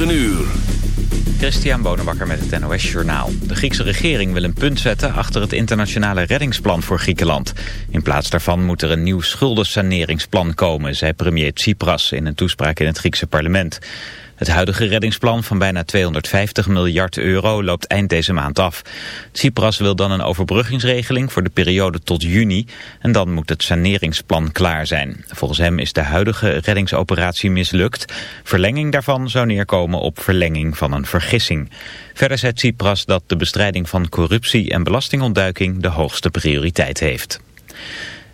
9 uur. Christian Bonenbakker met het NOS Journaal. De Griekse regering wil een punt zetten achter het internationale reddingsplan voor Griekenland. In plaats daarvan moet er een nieuw schuldensaneringsplan komen, zei premier Tsipras in een toespraak in het Griekse parlement. Het huidige reddingsplan van bijna 250 miljard euro loopt eind deze maand af. Tsipras wil dan een overbruggingsregeling voor de periode tot juni en dan moet het saneringsplan klaar zijn. Volgens hem is de huidige reddingsoperatie mislukt. Verlenging daarvan zou neerkomen op verlenging van een vergissing. Verder zei Tsipras dat de bestrijding van corruptie en belastingontduiking de hoogste prioriteit heeft.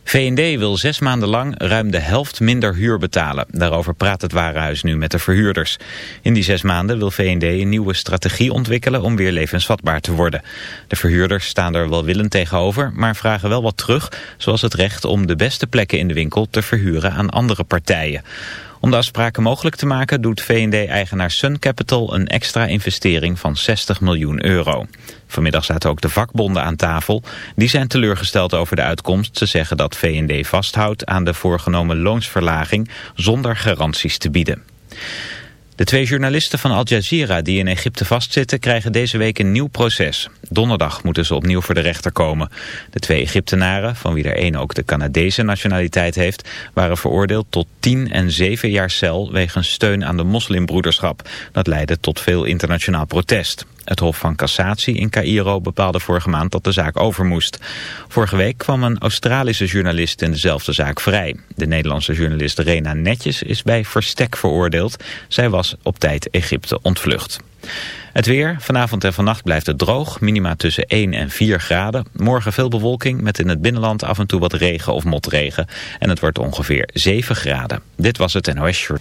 VND wil zes maanden lang ruim de helft minder huur betalen. Daarover praat het Warenhuis nu met de verhuurders. In die zes maanden wil VND een nieuwe strategie ontwikkelen om weer levensvatbaar te worden. De verhuurders staan er welwillend tegenover, maar vragen wel wat terug, zoals het recht om de beste plekken in de winkel te verhuren aan andere partijen. Om de afspraken mogelijk te maken doet VND-eigenaar Sun Capital een extra investering van 60 miljoen euro. Vanmiddag zaten ook de vakbonden aan tafel. Die zijn teleurgesteld over de uitkomst. Ze zeggen dat VND vasthoudt aan de voorgenomen loonsverlaging zonder garanties te bieden. De twee journalisten van Al Jazeera die in Egypte vastzitten krijgen deze week een nieuw proces. Donderdag moeten ze opnieuw voor de rechter komen. De twee Egyptenaren, van wie er één ook de Canadese nationaliteit heeft, waren veroordeeld tot 10 en 7 jaar cel wegens steun aan de moslimbroederschap. Dat leidde tot veel internationaal protest. Het Hof van Cassatie in Cairo bepaalde vorige maand dat de zaak over moest. Vorige week kwam een Australische journalist in dezelfde zaak vrij. De Nederlandse journalist Rena Netjes is bij verstek veroordeeld. Zij was op tijd Egypte ontvlucht. Het weer. Vanavond en vannacht blijft het droog. Minima tussen 1 en 4 graden. Morgen veel bewolking met in het binnenland af en toe wat regen of motregen. En het wordt ongeveer 7 graden. Dit was het NOS Short.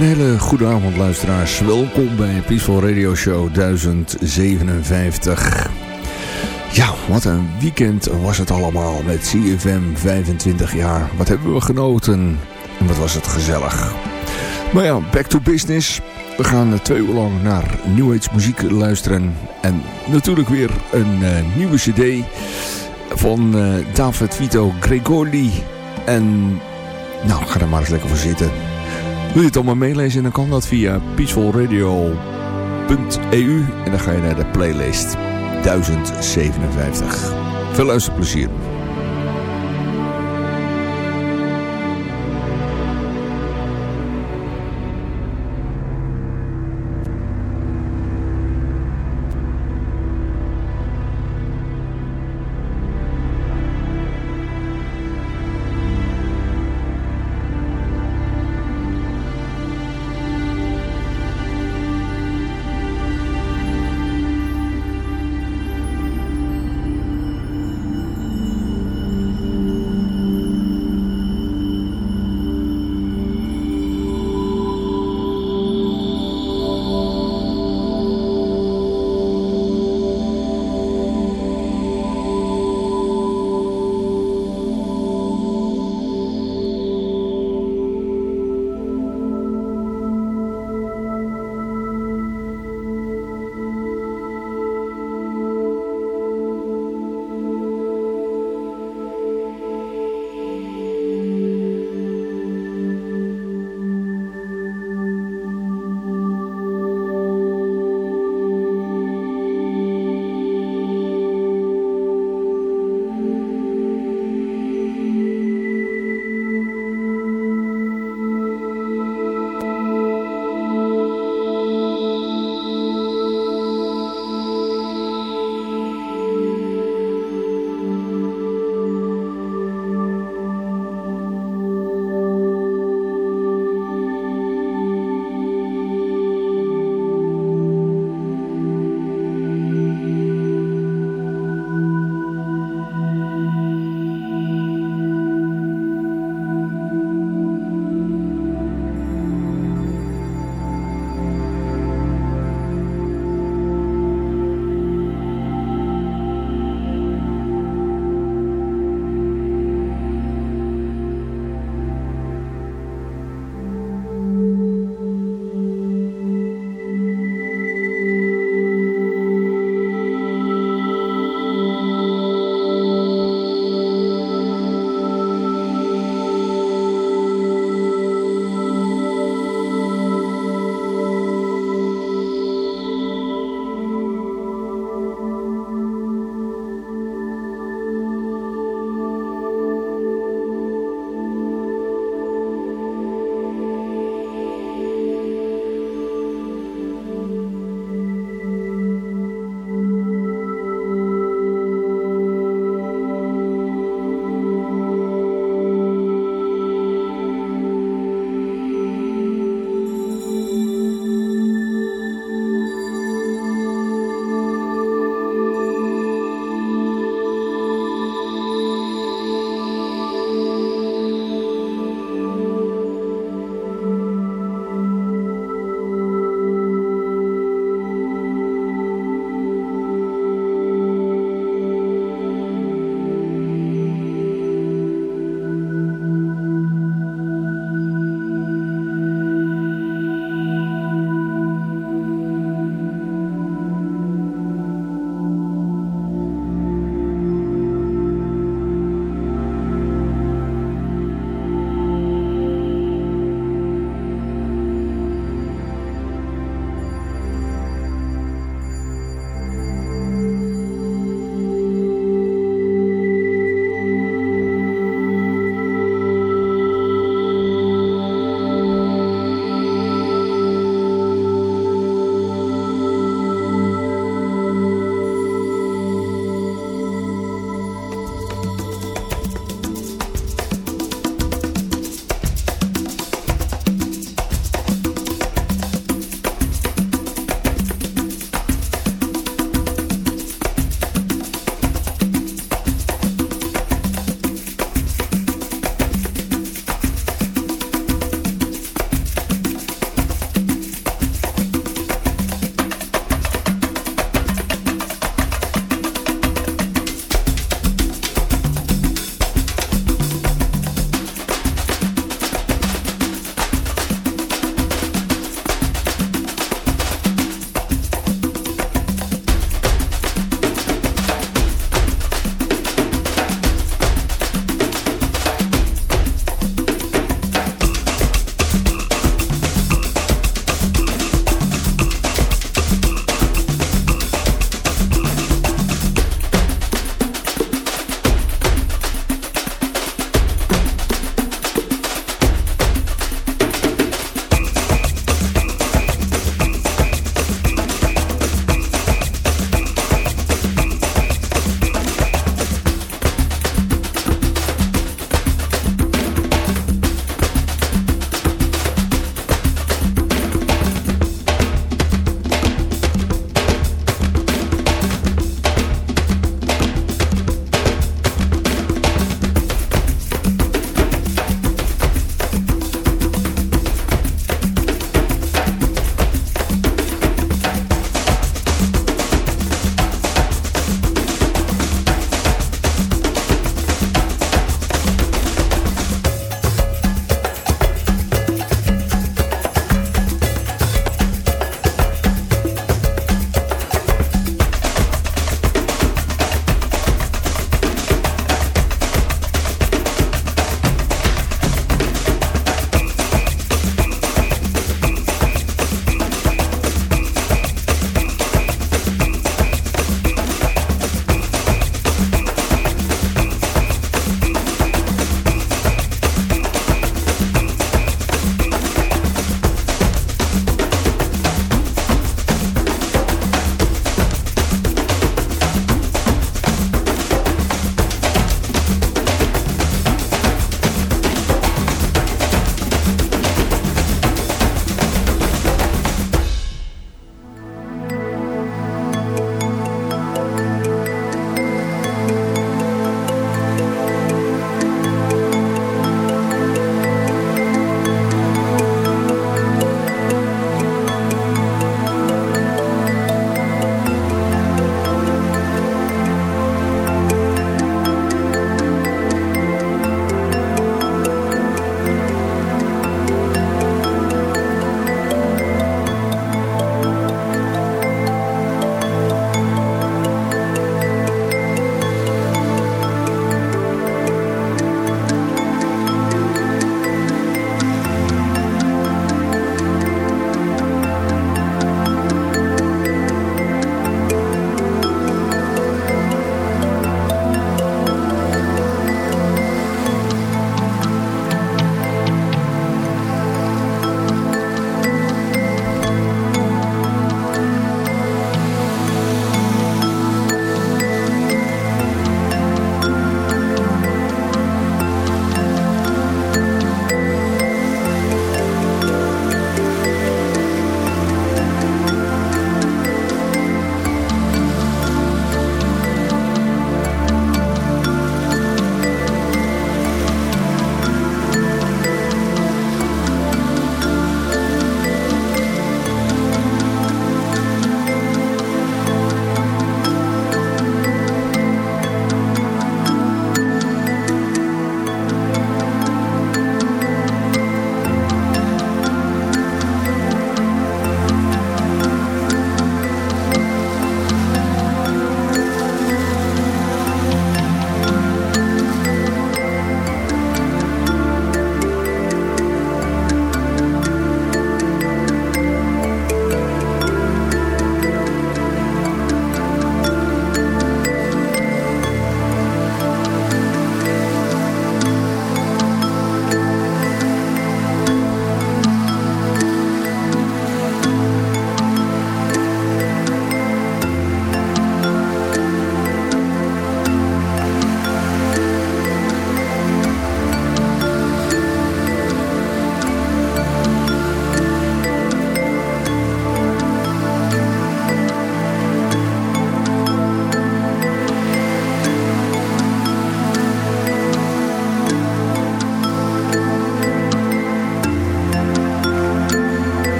Een hele goede avond luisteraars. Welkom bij Peaceful Radio Show 1057. Ja, wat een weekend was het allemaal met CFM 25 jaar. Wat hebben we genoten en wat was het gezellig. Maar ja, back to business. We gaan twee uur lang naar New Age muziek luisteren. En natuurlijk weer een uh, nieuwe cd van uh, David Vito Gregori. En nou, ga er maar eens lekker voor zitten. Wil je het allemaal meelezen, dan kan dat via peacefulradio.eu en dan ga je naar de playlist 1057. Veel luisterplezier.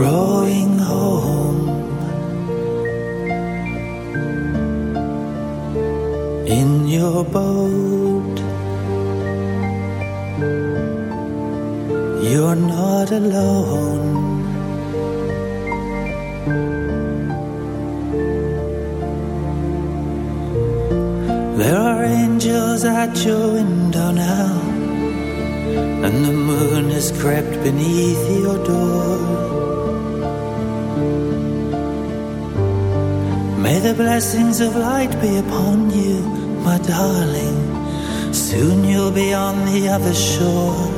Rowing home in your boat. You're not alone. There are angels at your window now, and the moon has crept beneath your door. May the blessings of light be upon you, my darling. Soon you'll be on the other shore.